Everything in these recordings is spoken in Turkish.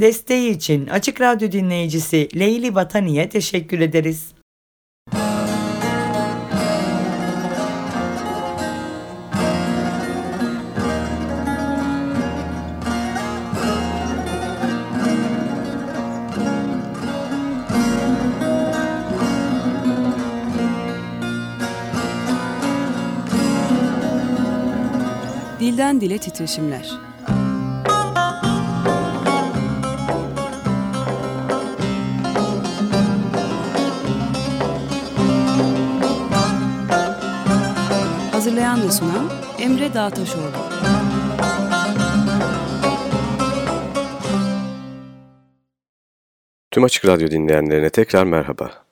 Desteği için Açık Radyo dinleyicisi Leyli Vatani'ye teşekkür ederiz. Dilden Dile Titreşimler Hazırlayan ve sunan Emre Dağtaşoğlu Tüm Açık Radyo dinleyenlerine tekrar merhaba.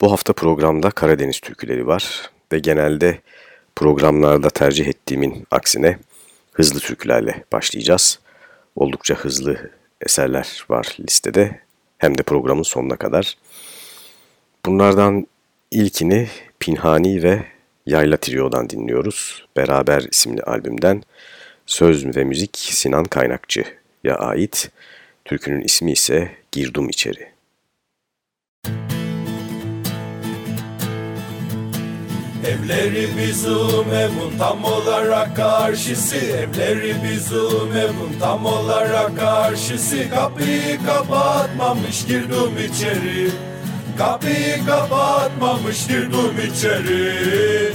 Bu hafta programda Karadeniz türküleri var ve genelde programlarda tercih ettiğimin aksine hızlı türkülerle başlayacağız. Oldukça hızlı eserler var listede hem de programın sonuna kadar. Bunlardan ilkini Pinhani ve Yayla Trio'dan dinliyoruz. Beraber isimli albümden söz ve müzik Sinan Kaynakçı'ya ait. Türkünün ismi ise Girdum İçeri. Evleri bizim evin tam olarak karşısı Evleri bizim evin tam olarak karşısı Kapıyı kapatmamış girdim içeri Kapıyı kapatmamış girdim içeri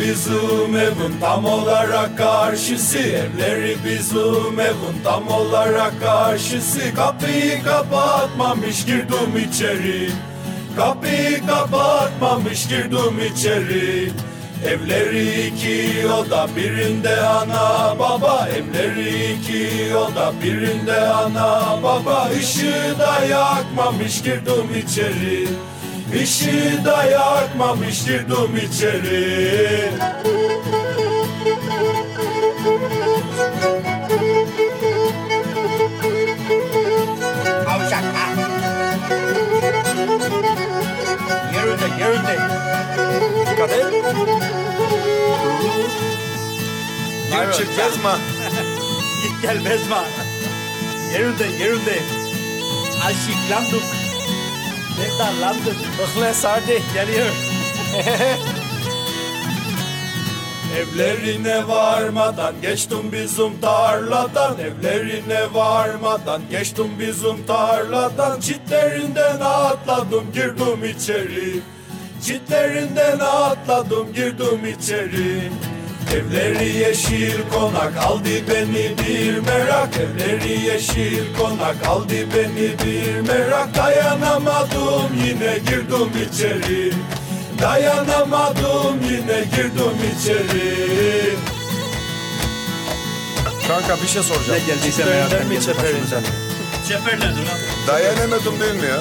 bizim evin tam olarak karşısı. Evleri bizim evin tam olarak karşısı. Kapıyı kapatmamış girdim içeri. Kapıyı kapatmamış girdim içeri. Evleri iki oda birinde ana baba. Evleri iki oda birinde ana baba. Işığı da yakmamış girdim içeri Işığı da yakmamış girdim içeri ha. Yerinde yerinde. Dikkat et. Gir çık bezma. Git gel bezma. Yerinde yerinde. Aşıklandık. Sevdalandık. Öhle sardı. Geliyor. Evlerine varmadan geçtim bizim tarladan Evlerine varmadan geçtim bizim tarladan Çitlerinden atladım girdim içeri Çitlerinden atladım girdim içeri Evleri yeşil konak aldı beni bir merak Evleri yeşil konak aldı beni bir merak Dayanamadım yine girdim içeri Dayanamadım yine girdim içeri Kanka bir şey soracağım. Ne geldiyse merak Çeperinden mi etme, çeperinden? Çeperledim lan. Dayanamadım değil mi ya?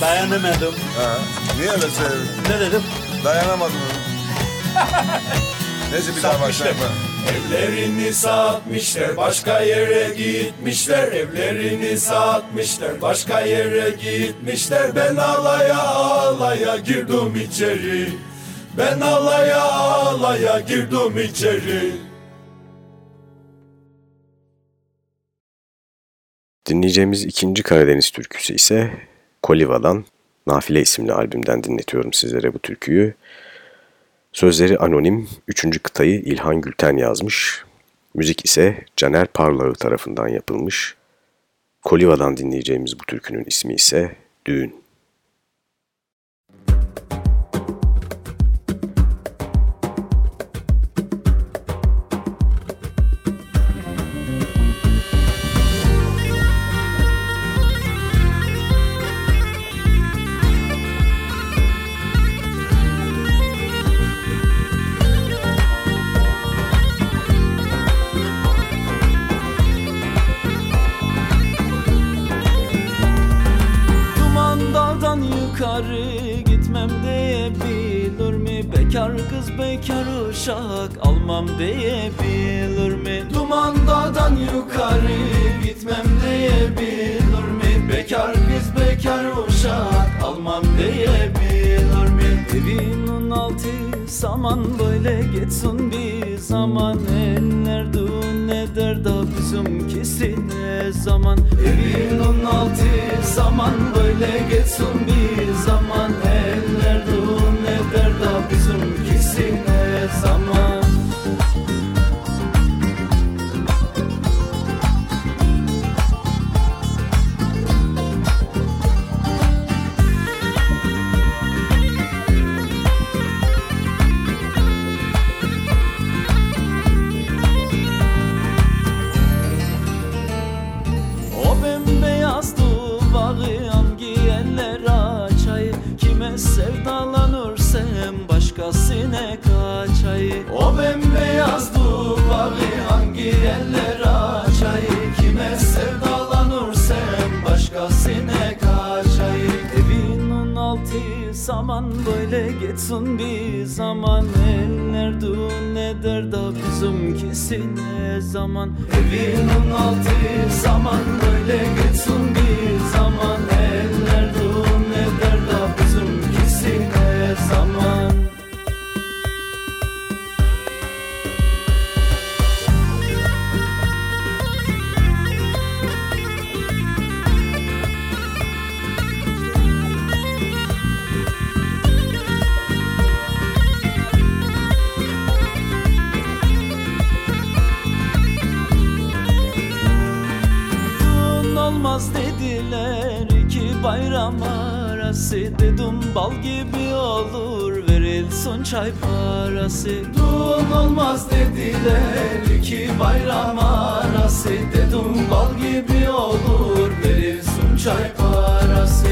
Dayanamadım. Ha. Niye öyle söyledin? Ne dedim? Dayanamadım. Neyse bir daha başlayalım. Evlerini satmışlar başka yere gitmişler Evlerini satmışlar başka yere gitmişler Ben alaya alaya girdim içeri. Ben alaya alaya girdim içeri. Dinleyeceğimiz ikinci Karadeniz türküsü ise Koliva'dan Nafile isimli albümden dinletiyorum sizlere bu türküyü. Sözleri anonim, üçüncü kıtayı İlhan Gülten yazmış. Müzik ise Caner Parlağı tarafından yapılmış. Koliva'dan dinleyeceğimiz bu türkünün ismi ise Düğün. Bekar uşak almam diyebilir mi? Evinin altı saman böyle geçsin bir zaman. Eller düğün eder da bizimkisi ne zaman? Evinin altı zaman böyle geçsin bir zaman. Eller düğün eder da bizimkisi ne zaman böyle geçsin bir zaman. Eller düğün eder da bizimkisi ne zaman? Evinin altı zaman böyle geçsin arası Dedim bal gibi olur verilsin çay parası. Düğün olmaz dediler iki bayram arası. Dedim bal gibi olur verirsin çay parası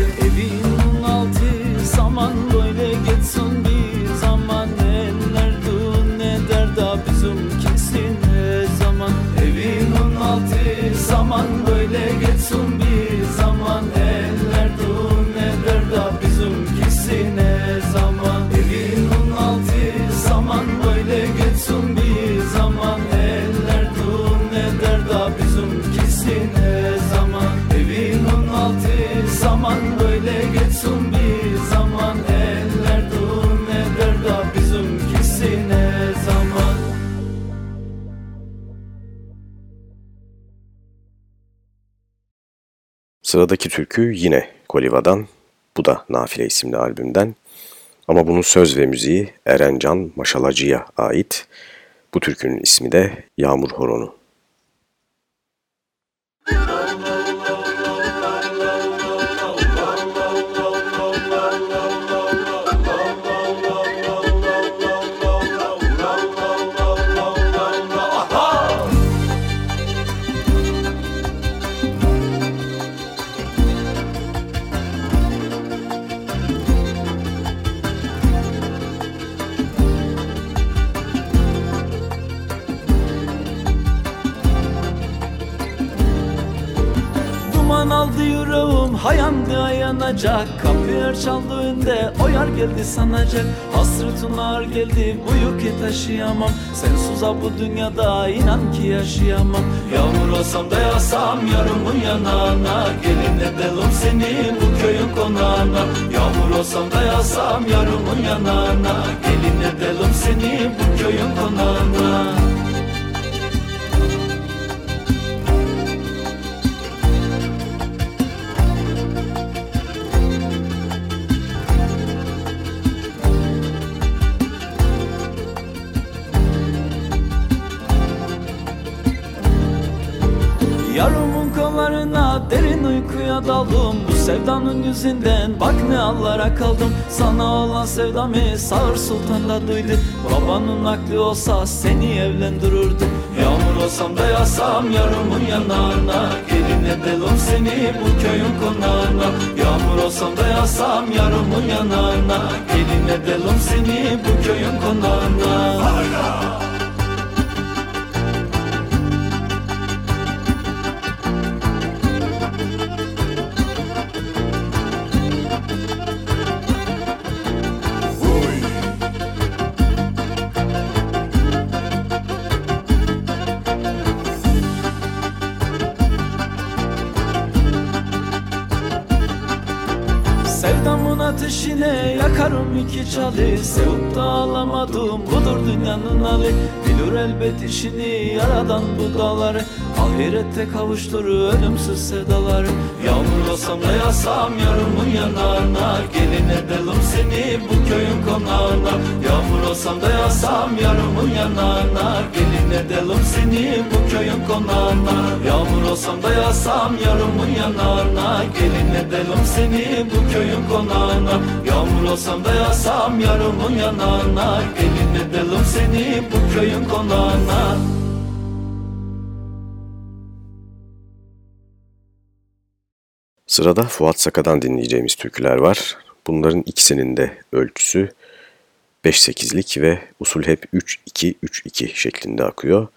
Sıradaki türkü yine Koliva'dan, bu da Nafile isimli albümden. Ama bunun söz ve müziği Erencan Maşalacı'ya ait. Bu türkünün ismi de Yağmur Horonu. Ayanacak Kapıya çaldığında o yar geldi sanacak Hasretin ağır geldi bu yükü taşıyamam. Sensiz ha bu dünyada inan ki yaşayamam. Yağmur olsam da yasam yarımın yanağına. Gelin edelim seni bu köyün konağına. Yağmur olsam da yasam yarımın yanağına. Gelin edelim seni bu köyün konağına sevdanın yüzünden. Bak ne allara kaldım. Sana olan sevdamı sağır sultanla duydu Babanın aklı olsa seni evlendirirdi. Yağmur olsam da yasam yarımın yanağına. Gelin edelim seni bu köyün konağına. Yağmur olsam da yasam yarımın yanağına. Gelin edelim seni bu köyün konağına. İçine çalı Sevip da alamadım budur dünyanın hali. Bilir elbet işini yaradan bu dağları. Ahirette kavuşturur ölümsüz sedaları. Yağmur olsam da yasam yarımın yanağına. Gelin edelim seni bu köyün konağına. Yağmur olsam da yasam yarımın yanağına. Gelin edelim seni bu köyün konağına. Yağmur olsam da yasam yarımın yanağına. Gelin edelim seni bu köyün konağına. Yağmur olsam da yasam yarımın yanağına. Gelin edelim seni bu köyün konağına. Sırada Fuat Saka'dan dinleyeceğimiz türküler var. Bunların ikisinin de ölçüsü 5-8'lik ve usul hep 3-2-3-2 şeklinde akıyor.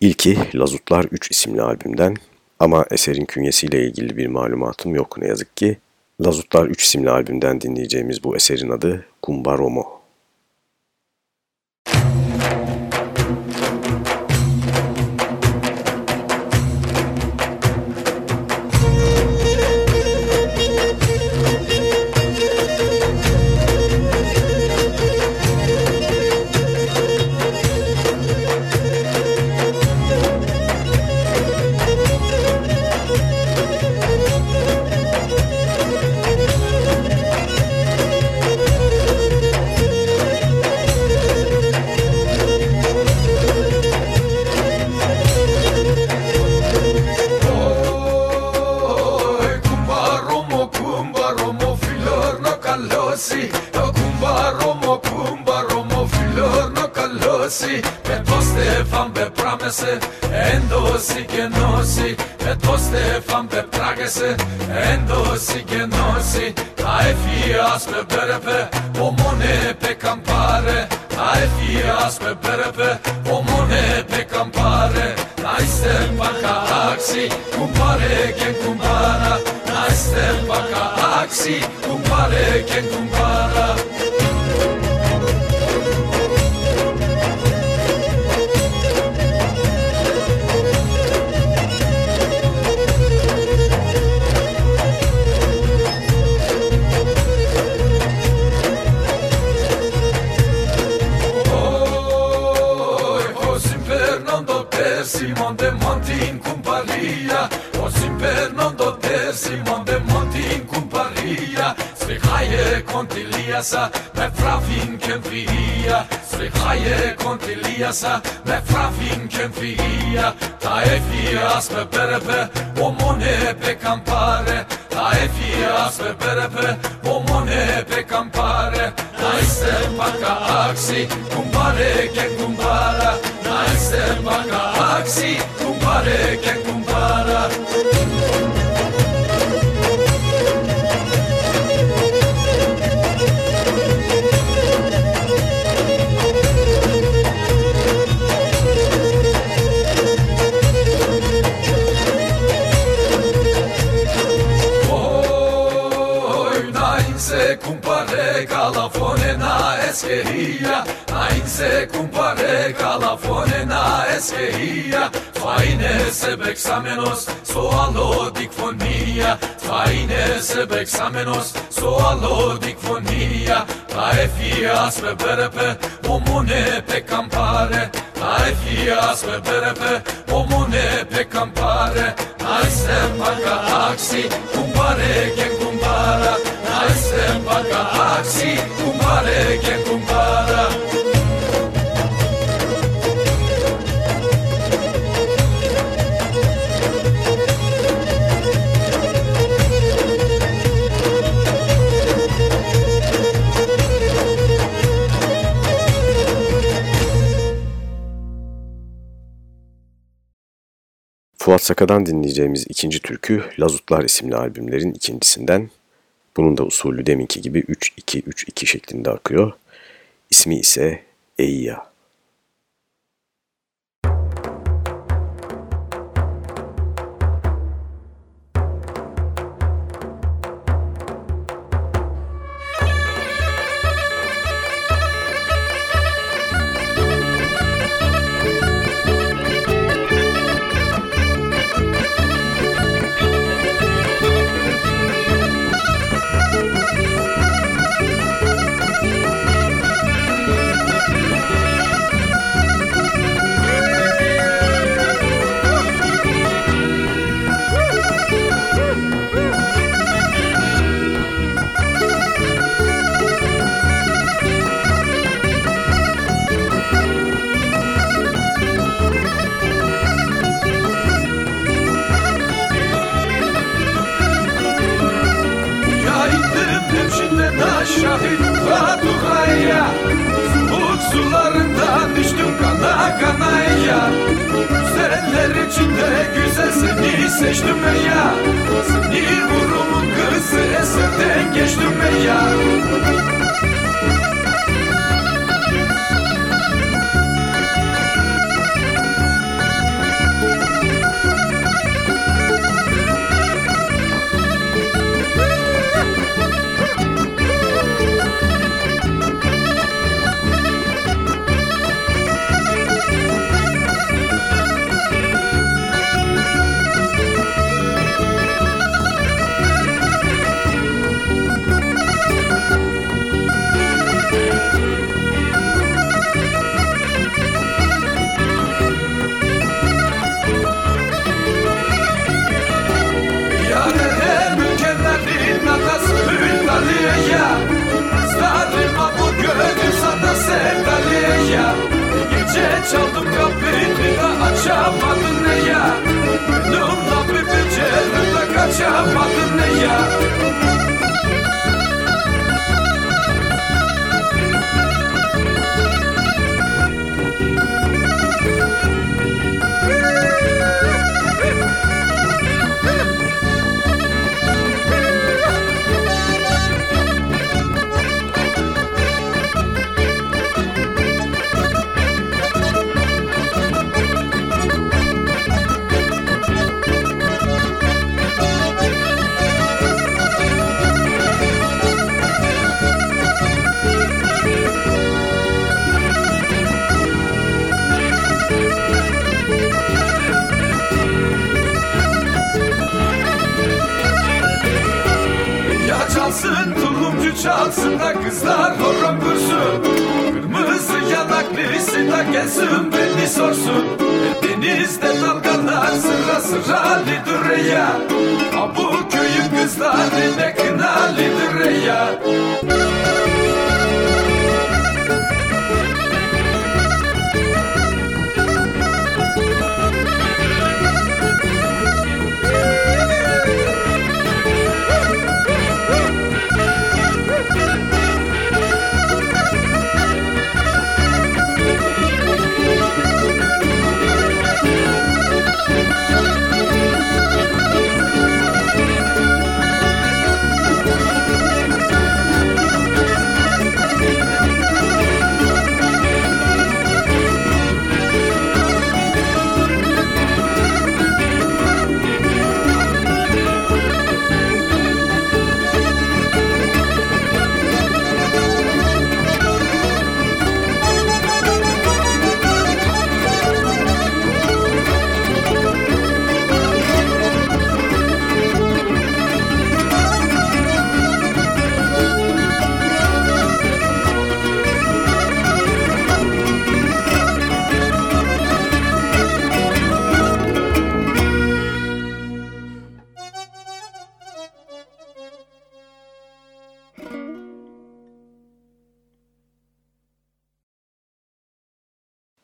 İlki Lazutlar 3 isimli albümden ama eserin künyesiyle ilgili bir malumatım yok ne yazık ki. Lazutlar 3 isimli albümden dinleyeceğimiz bu eserin adı Kumbaromo. πετράγεσαι Έντωση και νόση Με το Στέφαν πετράγεσαι Έντωση και νόση Τα εφιάς με πέρεπε Ο μόνε πε καμπάρε Τα εφιάς με πέρεπε Ο μόνε πε καμπάρε Να είστε παχαράξι Κουμπάρε και κουμπάρα Να είστε παχαράξι Κουμπάρε και κουμπάρα Simon de Monti in Cumparia Spre haie contilia sa Pe frafin chemfria Spre haie contilia sa Pe frafin chemfria Ta e fia spre perebe O omone pe campare Ta e fia spre perebe O omone pe campare Naiste parca axi cumpare pare cumpara. cum para Naiste parca axi cumpare pare cumpara. cum para calafone na esquerria Ainda se cumpare calafone na esquerria Faine se bexamenos soalo dicfonia Faine se bexamenos soalo dicfonia Tae fias pe berepe omune pe campare. Tae fias pe berepe omune pe campare. Ai se paga axi cumpare quien cumpara Ai se paga axi cumpare quien cumpara Fuat Saka'dan dinleyeceğimiz ikinci türkü Lazutlar isimli albümlerin ikincisinden. Bunun da usulü deminki gibi 3-2-3-2 şeklinde akıyor. İsmi ise Eyya. Güzeller içinde güzel seni seçtim ya. Seni vurumun kızı eserden geçtim ya çaldım kapıyı da açamadın ne ya? Gönlümle bir beceride kaçamadın ne Ya çalsın da kızlar horon kursun Kırmızı yanaklısı da gelsin beni sorsun. Denizde dalgalar sıra sıra lidur ya Ha bu köyün kızları ne kınalıdır ya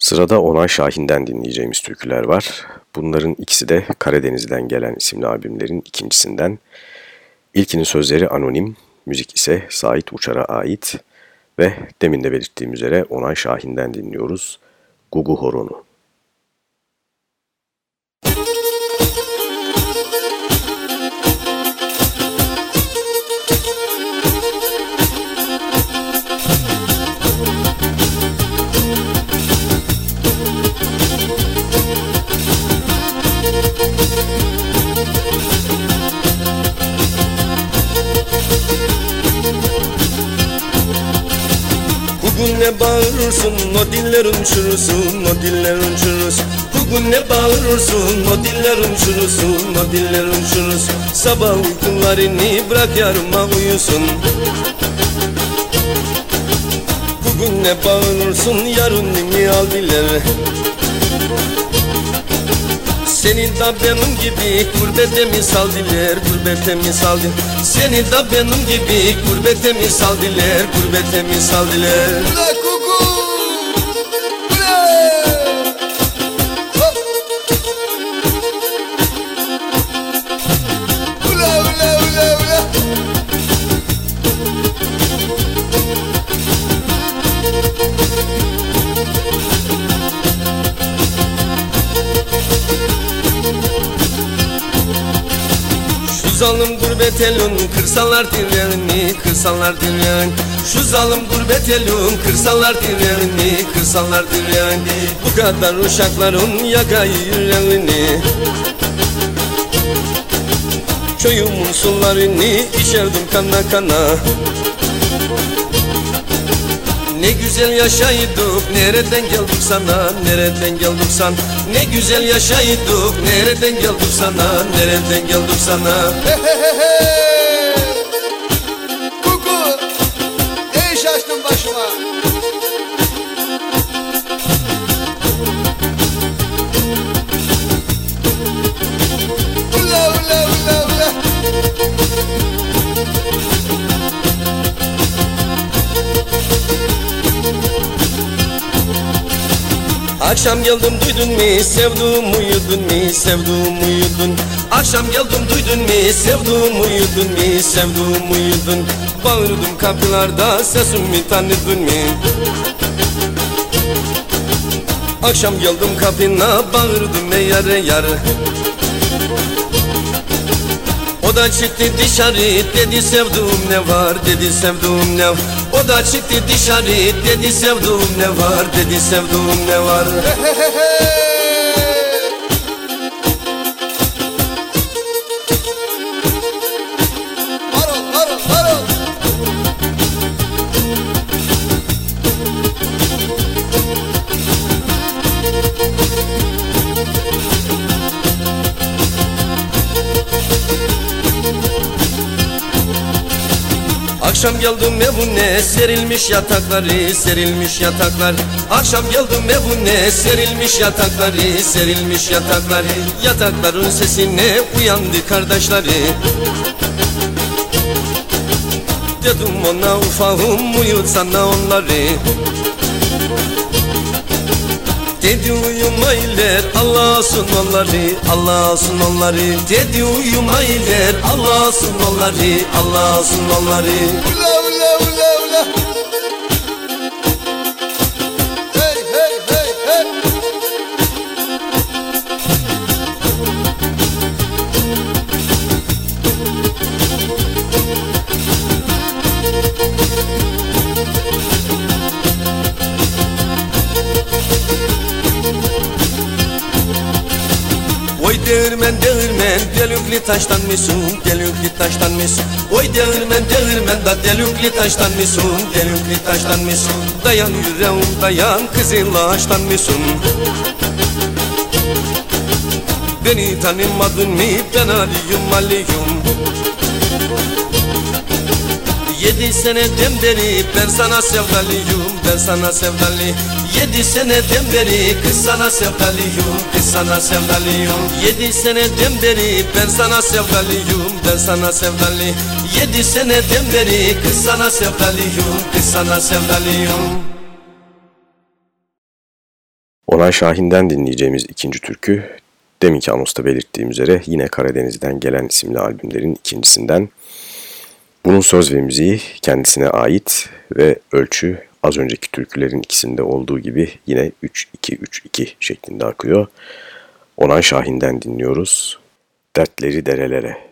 Sırada Onay Şahin'den dinleyeceğimiz türküler var. Bunların ikisi de Karadeniz'den gelen isimli albümlerin ikincisinden. İlkinin sözleri anonim, müzik ise Sait Uçar'a ait ve demin de belirttiğim üzere Onay Şahin'den dinliyoruz. Gugu Horonu. Ne bağırırsın o diller uçurursun o diller uçurursun. Bugün ne bağırırsın o diller uçurursun o diller uçurursun. Sabah uykularını bırak yarıma uyusun. Bugün ne bağırırsın yarın nimi al diller Seni da benim gibi gurbete misal diler Gurbete misal diler. Seni da benim gibi gurbete misal diler Gurbete misal diler gurbet elun kırsalar dilerini kırsalar dilerini Şu zalim gurbet elun kırsalar dilerini kırsalar dilerini Bu kadar uşakların yakayı yüreğini Köyümün sularını içerdim kana kana ne güzel yaşaydık nereden geldik sana nereden geldik san Ne güzel yaşaydık nereden geldik sana nereden geldik sana? Kuku Akşam geldim duydun mu? Sevduğum uyudun mu? Sevduğum uyudun. Akşam geldim duydun mu? Sevduğum uyudun mu? Sevduğum uyudun. Bağırdım kapılarda sesimi tanıdın mı? Akşam geldim kapına bağırdım ey yare yare O da çıktı dışarı dedi sevduğum ne var dedi sevduğum ne var O da çıktı dışarı dedi sevduğum ne var dedi sevduğum ne var Akşam geldim evine serilmiş yatakları serilmiş yataklar. Akşam geldim evine serilmiş yatakları serilmiş yatakları Yatakların sesine uyandı kardeşleri. Dedim ona ufağım uyutsana onları Dedi uyuma iler Allah olsun onları Allah olsun onları. Dedi uyuma iler Allah olsun onları Allah olsun onları. Ula delükli taştan mısın delükli taştan mısın Oy değirmen değirmen da delükli taştan mısın delükli taştan mısın Dayan yüreğim dayan kızıl ağaçtan mısın Beni tanımadın mı? Ben Ali'yum Ali'yum Yedi seneden beri ben sana sevdalıyım Ben sana sevdalı Yedi seneden beri kız sana sevdalıyım Kız sana sevdalıyım. Yedi seneden beri ben sana sevdalıyım Ben sana sevdalı Yedi seneden beri kız sana sevdalıyım Kız sana sevdalıyım. Onay Şahin'den dinleyeceğimiz ikinci türkü, deminki anonsta belirttiğim üzere yine Karadeniz'den gelen isimli albümlerin ikincisinden. Bunun söz ve müziği kendisine ait ve ölçü az önceki türkülerin ikisinde olduğu gibi yine 3-2-3-2 şeklinde akıyor. Onay Şahin'den dinliyoruz. Dertleri derelere.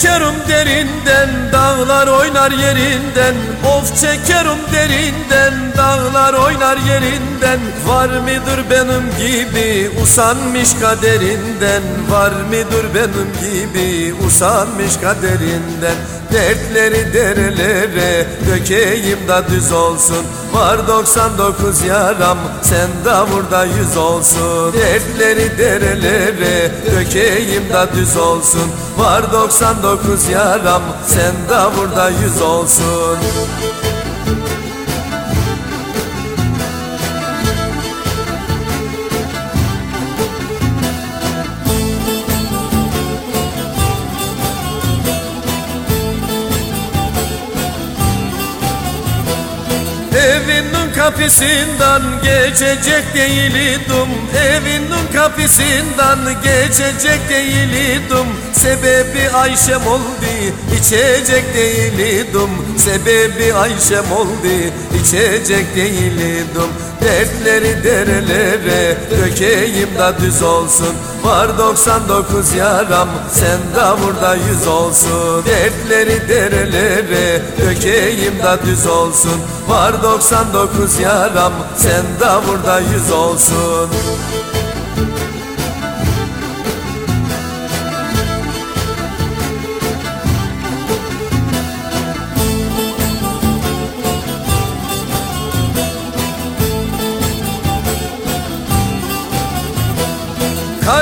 Çekerim derinden dağlar oynar yerinden. Of çekerim derinden dağlar oynar yerinden. Var mıdır benim gibi usanmış kaderinden? Var mıdır benim gibi usanmış kaderinden Dertleri derelere dökeyim da düz olsun. Var 99 yaram sen davurda yüz olsun. Dertleri derelere dökeyim da düz olsun. Var 99 99 yaram Sen de burada yüz olsun kapısından geçecek değildim. Evinin kapısından geçecek değildim. Sebebi Ayşem oldu içecek değildim Sebebi Ayşem oldu. İçecek değildim Dertleri derelere dökeyim da düz olsun. Var 99 yaram sen de burada yüz olsun. Dertleri derelere dökeyim da düz olsun. Var 99 yaram sen de burada yüz olsun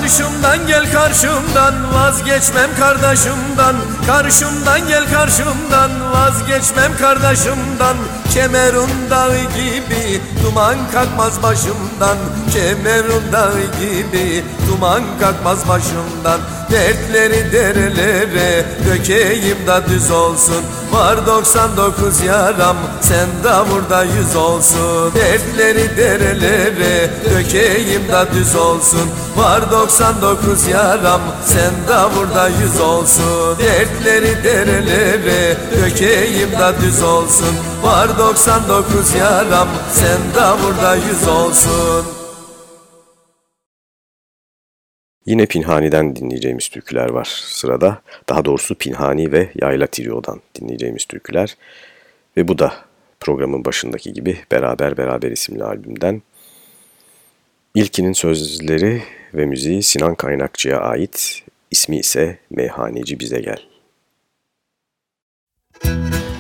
Karşımdan gel karşımdan vazgeçmem kardeşimden. Karşımdan gel karşımdan vazgeçmem kardeşimden. Kemerun dağı gibi duman kalkmaz başımdan. Kemerun dağı gibi duman kalkmaz başımdan Dertleri derelere dökeyim da düz olsun. Var 99 yaram sen de burada yüz olsun. Dertleri derelere dökeyim da düz olsun. Var 99 yaram sen de burada yüz olsun. Dertleri derelere dökeyim da düz olsun. Var 99 yaram sen de burada yüz olsun Yine Pinhani'den dinleyeceğimiz türküler var sırada. Daha doğrusu Pinhani ve Yayla Trio'dan dinleyeceğimiz türküler. Ve bu da programın başındaki gibi Beraber Beraber isimli albümden. İlkinin sözleri ve müziği Sinan Kaynakçı'ya ait, ismi ise Meyhaneci Bize Gel. Müzik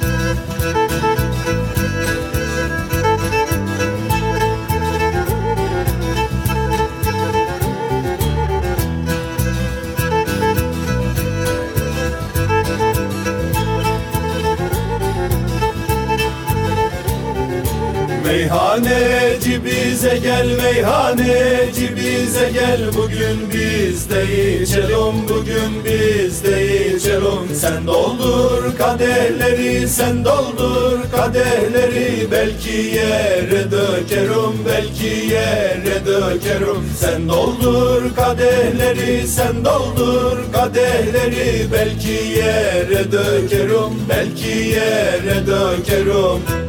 gel meyhaneci bize gel Bugün biz de içelim bugün biz de içelim. Sen doldur kadehleri sen doldur kadehleri Belki yere dökerim belki yere dökerim. Sen doldur kadehleri sen doldur kadehleri Belki yere dökerim belki yere dökerim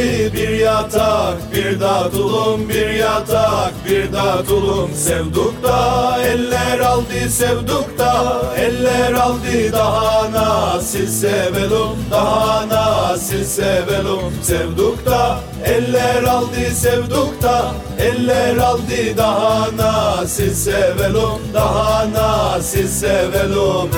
evi Bir yatak, bir da tulum, bir yatak, bir da tulum. Sevdukta eller aldı, sevdukta eller aldı. Daha nasil sevelum, daha nasil sevelum Sevdukta eller aldı, sevdukta eller aldı. Daha nasil sevelum, daha nasil sevelum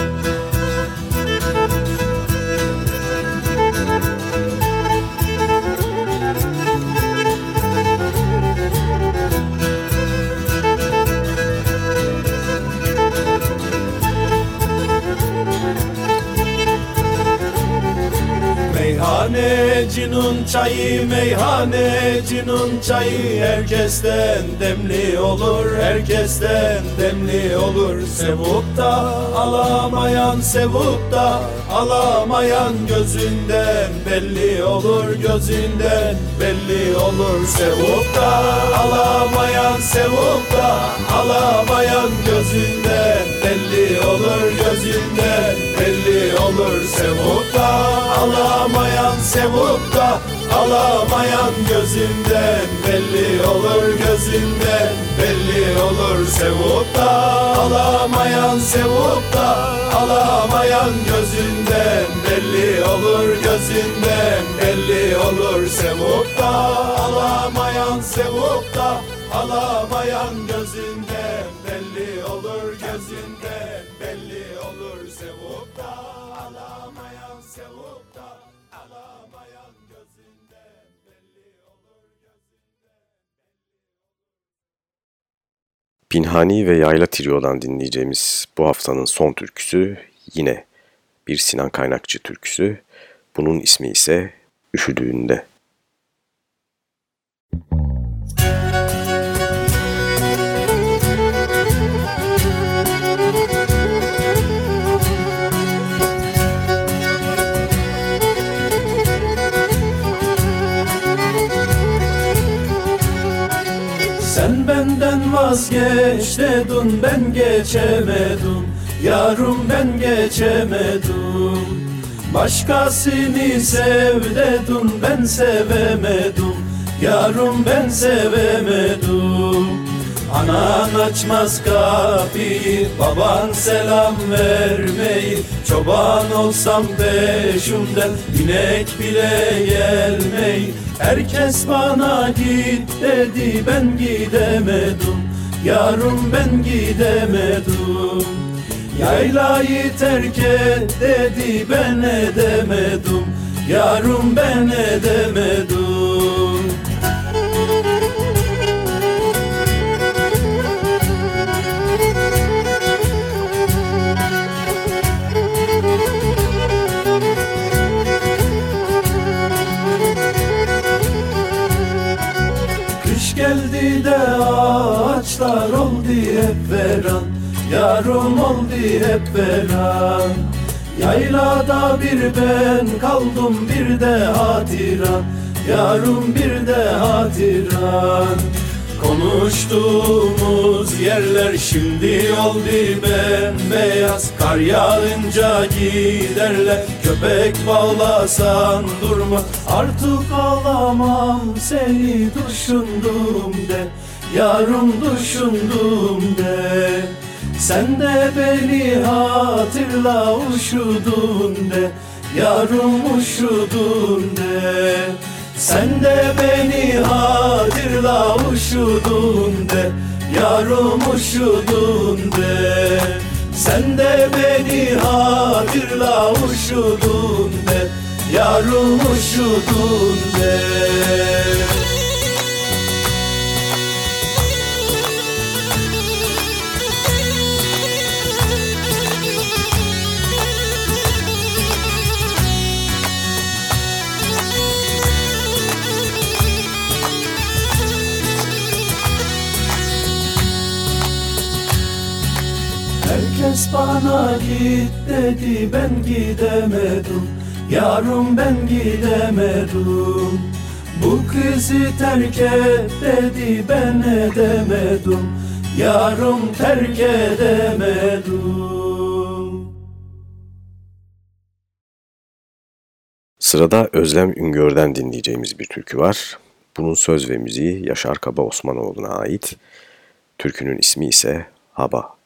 Meyhanecinin çayı, meyhanecinin çayı Herkesten demli olur, herkesten demli olur. Sevupta alamayan, sevupta alamayan Gözünden belli olur, gözünden belli olur. Sevupta alamayan, sevupta alamayan Gözünden belli olur, gözünden belli olur. Sevupta alamayan sevup da alamayan gözünden belli olur gözünden belli olur. Sevup da alamayan sevup da alamayan gözünden belli olur gözünden belli olur. Sevupta Alamayan sevupta alamayan gözünden belli olur gözünden belli olur. Sevupta Alamayan sevupta alamayan gözünden belli olur Pinhani ve Yayla Trio'dan dinleyeceğimiz bu haftanın son türküsü yine bir Sinan Kaynakçı türküsü. Bunun ismi ise Üşüdüğünde. Sen benden vazgeç dedin ben geçemedim. Yarım ben geçemedim. Başkasını sev dedin ben sevemedim. Yarım ben sevemedim Anan açmaz kapıyı Baban selam vermeyi. Çoban olsam peşimden inek bile gelmeyi. Herkes bana git dedi ben gidemedim. Yarım ben gidemedim. Yaylayı terk et dedi ben edemedim. Yarım ben edemedim ağaçlar oldu hep veran Yarım oldu hep veran Yaylada bir ben kaldım bir de hatıran Yarım bir de hatıran Konuştuğumuz yerler şimdi oldu bembeyaz Kar yağınca giderler. Köpek bağlasan durma. Artık ağlamam seni düşündüğümde Yarım düşündüğümde Sen de beni hatırla uşudun Yarım uşudun sen de beni hatırla uşudun de. Yarım uşudun de Sen de beni hatırla uşudun de. Yarım uşudun de bana git dedi ben gidemedim Yarım ben gidemedim Bu kızı terk et dedi ben edemedim Yarım terk edemedim Sırada Özlem Üngör'den dinleyeceğimiz bir türkü var. Bunun söz ve müziği Yaşar Kaba Osmanoğlu'na ait. Türkünün ismi ise Haba.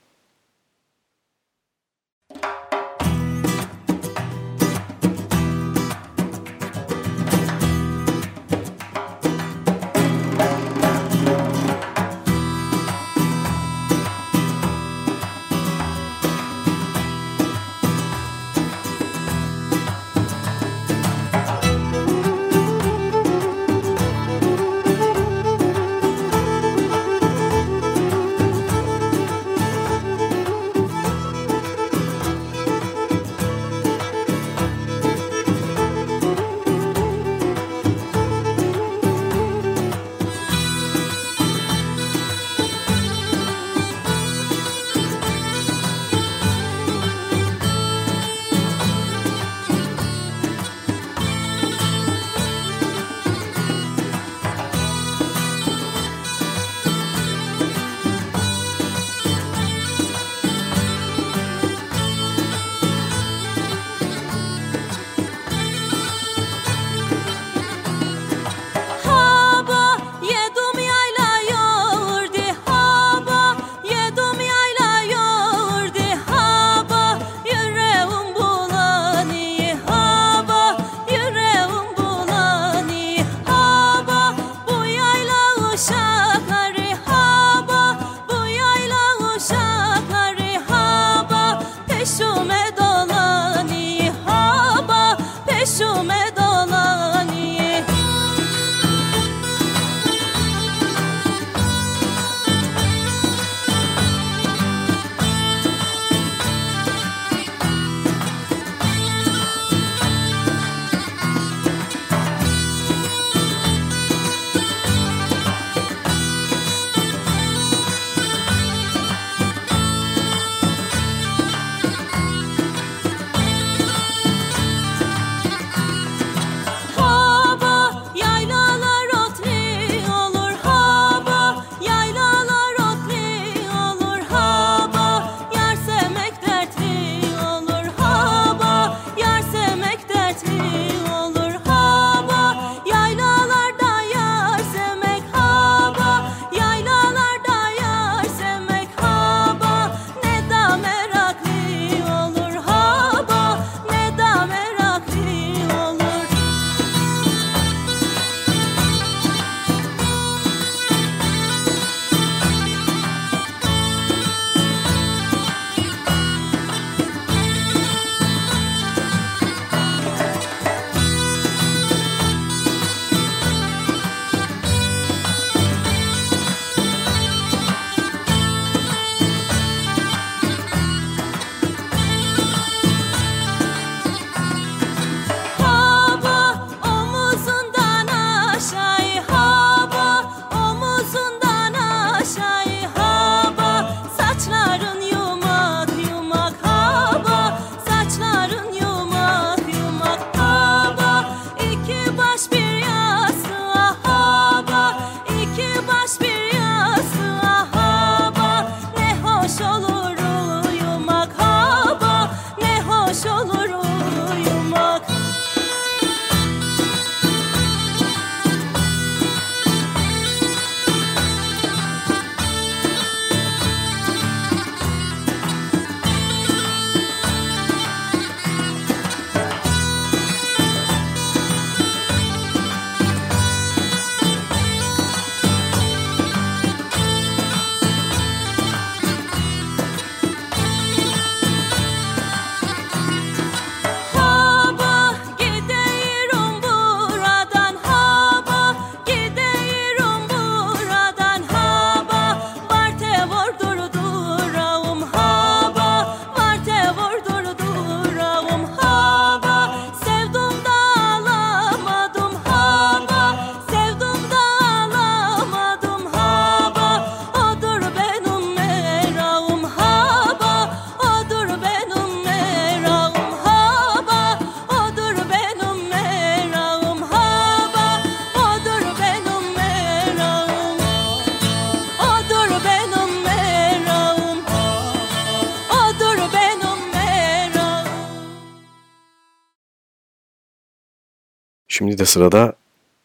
Şimdi de sırada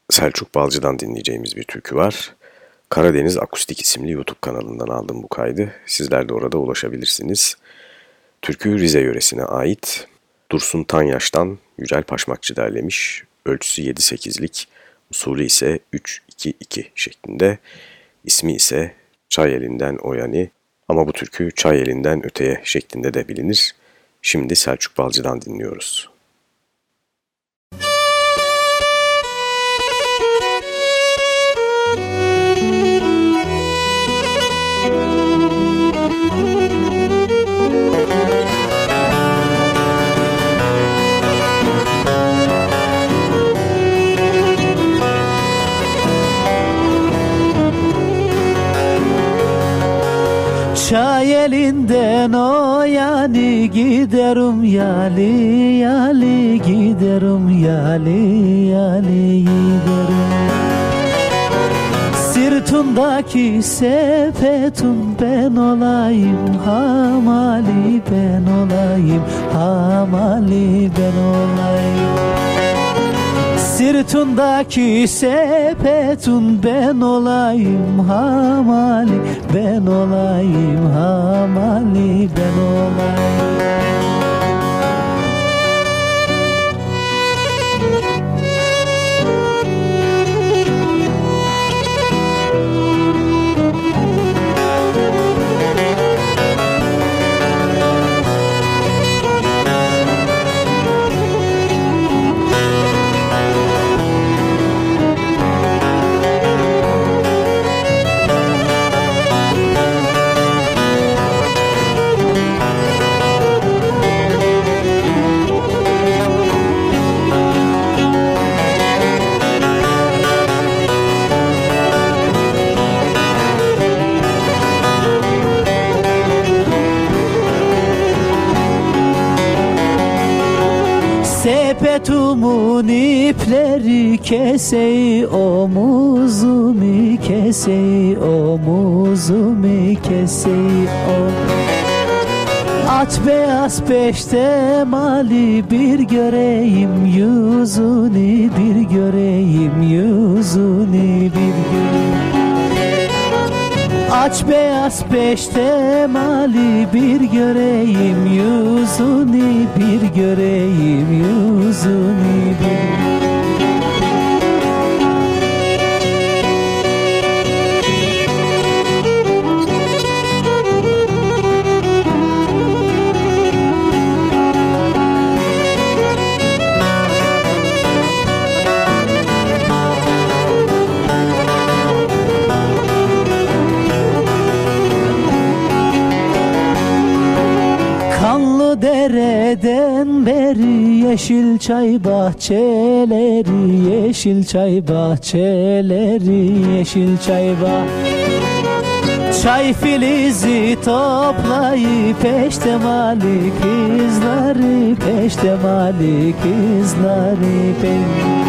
Selçuk Balcı'dan dinleyeceğimiz bir türkü var. Karadeniz Akustik isimli YouTube kanalından aldım bu kaydı. Sizler de orada ulaşabilirsiniz. Türkü Rize yöresine ait. Dursun Tanyaş'tan Yücel Paşmakçı derlemiş. Ölçüsü 7-8'lik, usulü ise 3-2-2 şeklinde. İsmi ise Çay elinden o yani ama bu türkü çay elinden öteye şeklinde de bilinir. Şimdi Selçuk Balcı'dan dinliyoruz. Çay elinden o yani giderim yali yali giderim yali yali giderim. Sırtındaki sepetun ben olayım hamali ben olayım hamali ben olayım Sırtındaki sepetun ben olayım hamali ben olayım hamali ben olayım Sepetumun ipleri keseyi omuzumu keseyi omuzumu keseyi o At beyaz peşte mali bir göreyim yüzünü bir göreyim yüzünü bir göreyim Aç beyaz peşte mali bir göreyim yüzünü bir göreyim yüzünü bir yeşil çay bahçeleri Yeşil çay bahçeleri Yeşil çay bahçeleri Çay filizi toplayıp peştemali kızları Peştemali kızları peştemali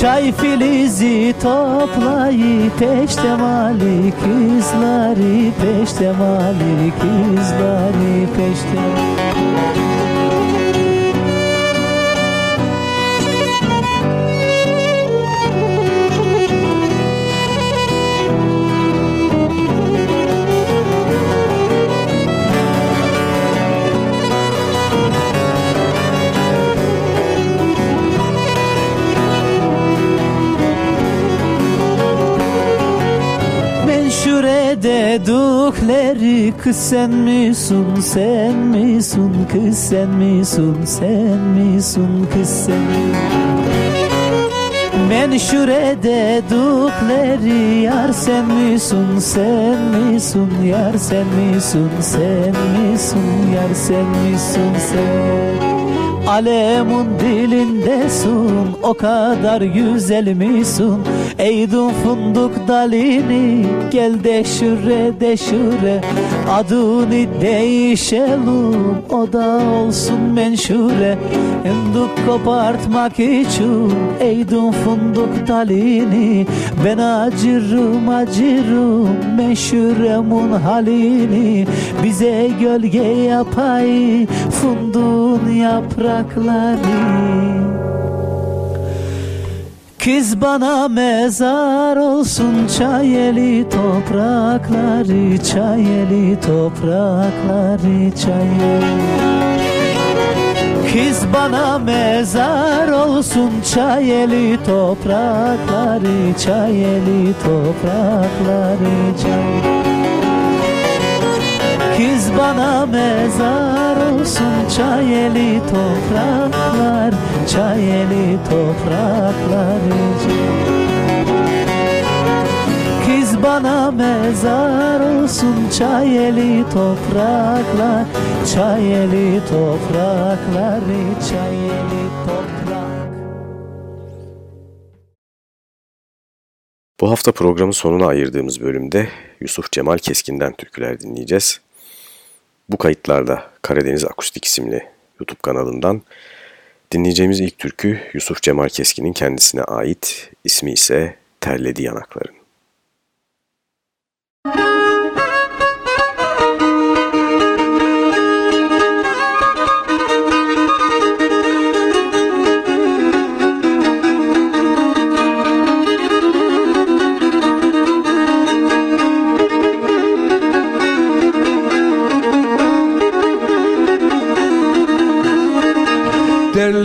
Çay filizi toplayıp peştemali kızları Peştemali kızları peştemali Menşurede dukleri? Kız sen misun sen misun? Kız sen misun sen misun? Kız sen Menşurede dukleri yar sen misun sen misun? Yar sen misun sen misun? Yar sen misun sen Alemun dilindesun o kadar güzel misun? Eydun funduk dalini gel de şure de şure Adını değişelim o da olsun menşure. Enduk kopartmak için eydun funduk dalini Ben acırım acırım menşuremun halini. Bize gölge yapay fundun yaprakları Kız bana mezar olsun çayeli toprakları Çayeli toprakları çayeli Kız bana mezar olsun çayeli toprakları Çayeli toprakları çayeli Kız bana mezar olsun çayeli topraklar Çayeli toprakları Kız bana mezar olsun çayeli topraklar Çayeli toprakları çayeli toprak Bu hafta programın sonuna ayırdığımız bölümde Yusuf Cemal Keskin'den türküler dinleyeceğiz. Bu kayıtlarda Karadeniz Akustik isimli YouTube kanalından dinleyeceğimiz ilk türkü Yusuf Cemal Keskin'in kendisine ait, ismi ise Terledi Yanakların.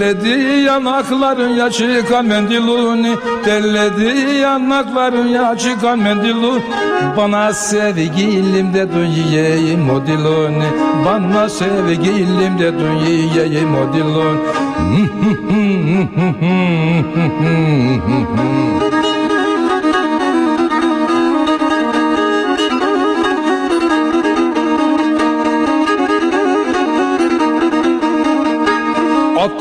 Derledi yanakların ya çıkan mendiluni. Derledi yanakların ya çıkan mendiluni. Bana sevgilim de dün yiyeyim o diluni. Bana sevgilim de dün yiyeyim o diluni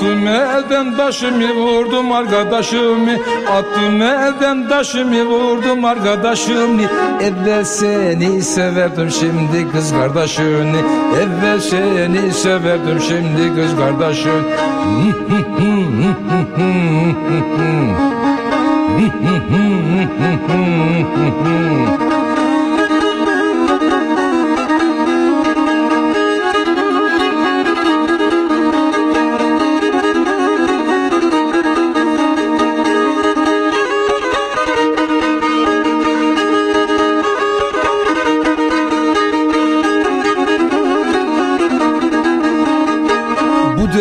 Attım elden taşımı vurdum arkadaşımı. Attım elden taşımı vurdum arkadaşımı. Evvel seni severdim şimdi kız kardeşini. Evvel seni severdim şimdi kız kardeşin Bu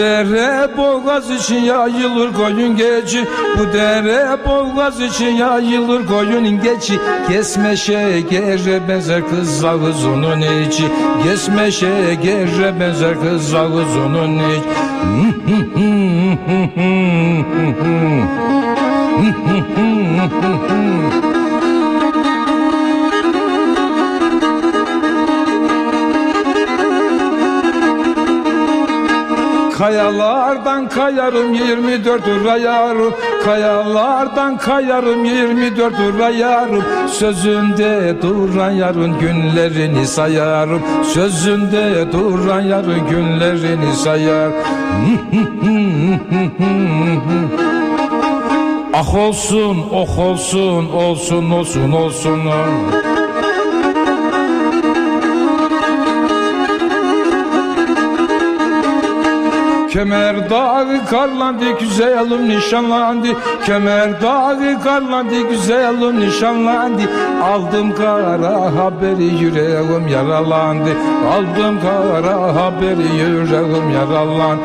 dere boğaz için yayılır koyun geçi Bu dere boğaz için yayılır koyun geçi Kesme şekere benzer kız ağzının içi Kesme şekere benzer kız ağzının içi Kayalardan kayarım 24 urayarım Kayalardan kayarım 24 urayarım Sözünde duran yarın günlerini sayarım. Sözünde duran yarın günlerini sayar. Ah olsun, oh olsun, olsun, olsun, olsun. Kemer dağı karlandı güzelim nişanlandı. Kemer dağı karlandı güzelim nişanlandı. Aldım kara haberi yüreğim yaralandı. Aldım kara haberi yüreğim yaralandı.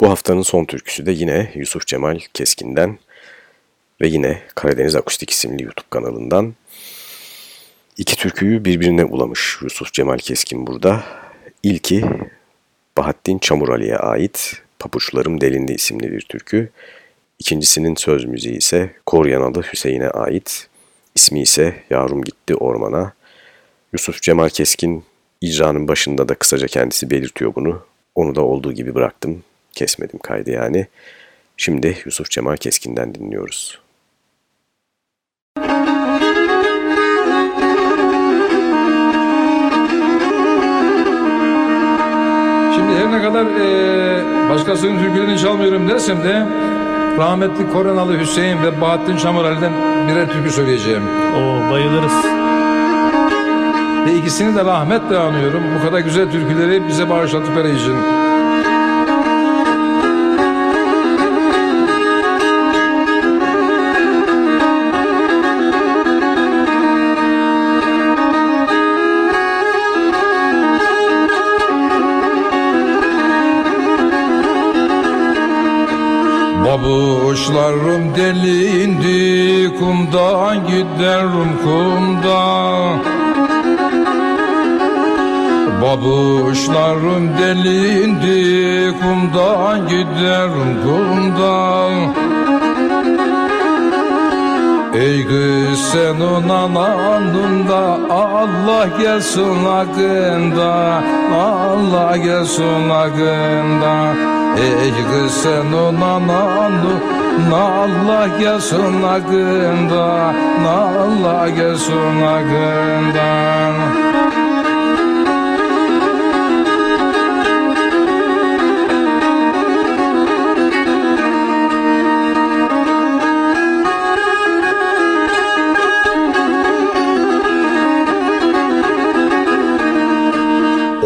Bu haftanın son türküsü de yine Yusuf Cemal Keskin'den ve yine Karadeniz Akustik isimli YouTube kanalından. İki türküyü birbirine ulamış Yusuf Cemal Keskin burada. İlki Bahattin Çamurali'ye ait Papuçlarım Delindi isimli bir türkü. İkincisinin söz müziği ise Koryanalı Hüseyin'e ait. İsmi ise Yavrum Gitti Ormana. Yusuf Cemal Keskin icranın başında da kısaca kendisi belirtiyor bunu. Onu da olduğu gibi bıraktım. Kesmedim kaydı yani. Şimdi Yusuf Cemal Keskin'den dinliyoruz. Şimdi her ne kadar e, başkasının türkülerini çalmıyorum dersem de rahmetli Korenalı Hüseyin ve Bahattin Çamurali'den birer türkü söyleyeceğim. Oo bayılırız. ve ikisini de rahmetle anıyorum. Bu kadar güzel türküleri bize bağışladıkları için. Babuşlarım delindi kumdan giderim kumdan. Babuşlarım delindi kumdan giderim kumdan. Ey kız sen onun anında Allah gelsin hakkında Allah gelsin hakkında. Ey kız sen onun anında Allah gelsin hakkında Allah gelsin hakkında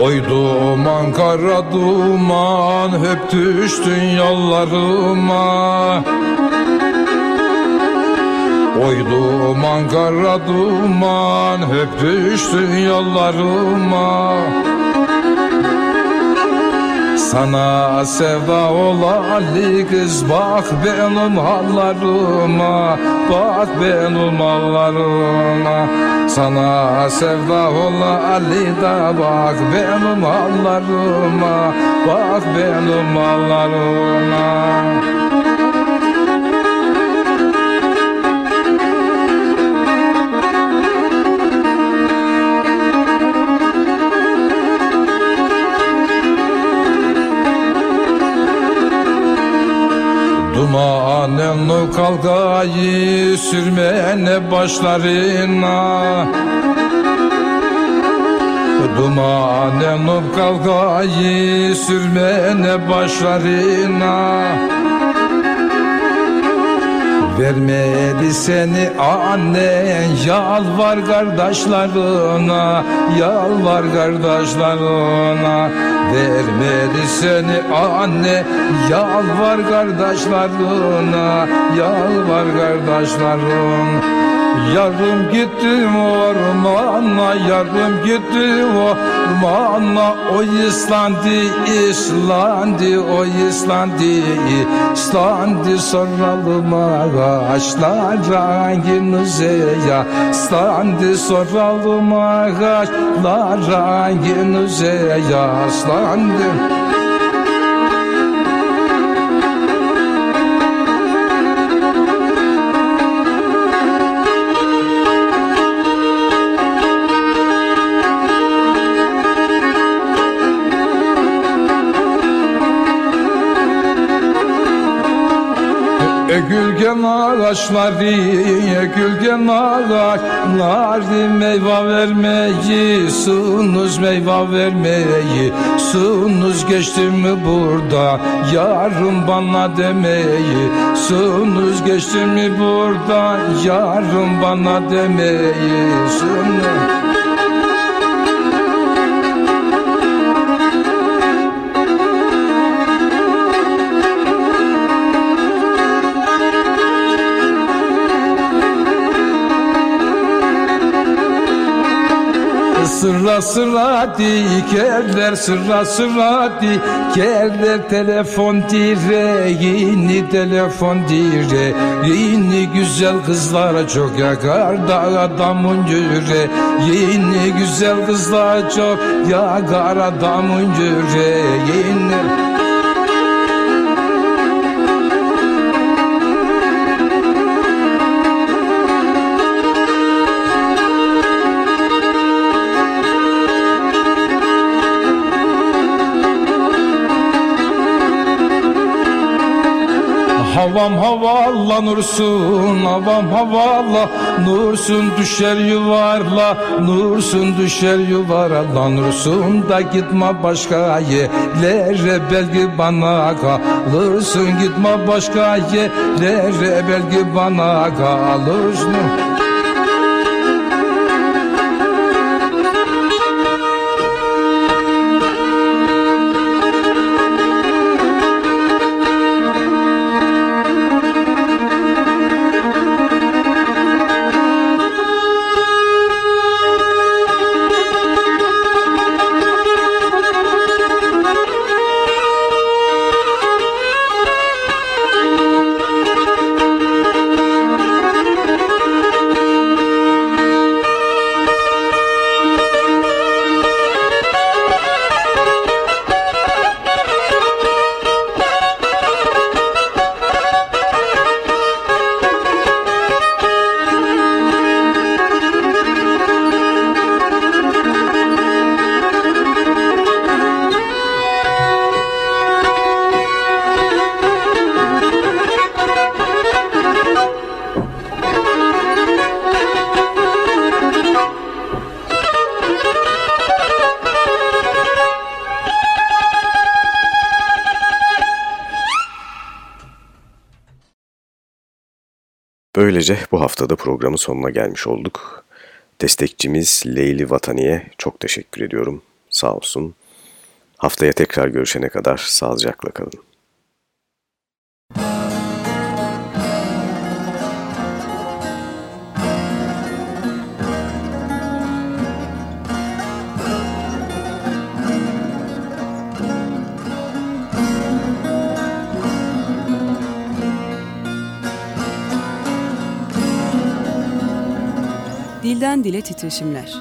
Oy duman kara duman hep düştün yollarıma Oy duman kara duman hep düştün yollarıma. Sana sevda ol Ali kız bak benim hallarıma Bak benim hallarıma Sana sevda ol Ali da bak benim hallarıma Bak benim hallarıma kavgayı sürmene başlarına. Dumanın kavgayı sürmene başlarına. Vermedi seni annen Yalvar kardeşlerine Yalvar kardeşlerine Vermedi seni anne. Yalvar kardeşlerine Yalvar kardeşlerine Yarım gittim ormana Yarım gittim ormana O İslandi İslandi O İslandi İslandi Soralım ağaçlar hanginize ya İslandi soralım ağaçlar hanginize ya İslandi Gülgen ağaçları, gülgen ağaçları Meyve vermeyi, sunuz meyve vermeyi Sunuz geçti mi burada, yarın bana demeyi Sunuz geçti mi burada, yarın bana demeyi Sunuz Sıra sıra dikerler sıra sıra dikerler. Telefon direğini telefon direğini güzel kızlara çok yakar da adamın yüreğini. Güzel kızlar çok yakar adamın yüreğini Havam havala nursun, havam havala nursun düşer yuvarla, nursun düşer yuvarla nursun da gitme başka yerlere belki bana kalırsın. Gitme başka yerlere belki bana kalırsın. Haftada programın sonuna gelmiş olduk. Destekçimiz Leyli Vatani'ye çok teşekkür ediyorum. Sağ olsun. Haftaya tekrar görüşene kadar sağlıcakla kalın. Dilden dile titreşimler.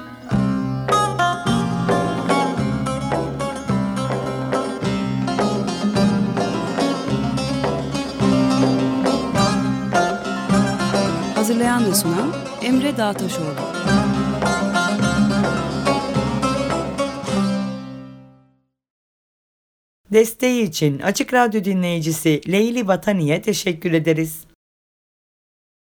Hazırlayan ve sunan Emre Dağtaşoğlu. Desteği için Açık Radyo dinleyicisi Leyli Vatani'ye teşekkür ederiz.